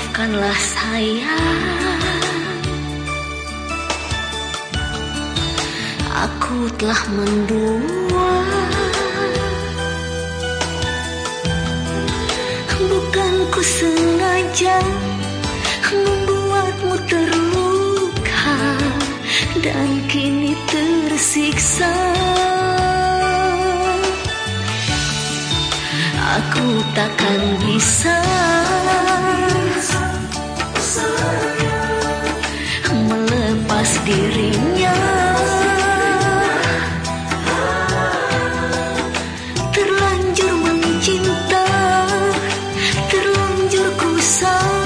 Maafkanlah saya. Aku telah mendua. Bukan ku sengaja Membuatmu terluka Dan kini tersiksa. Aku takkan bisa Terlanjur ku sayang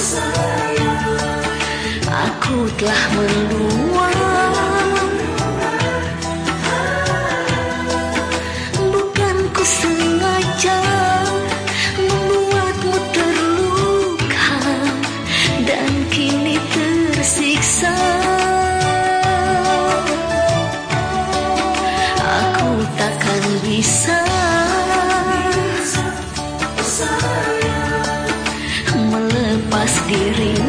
sayang. Aku telah mendua diri.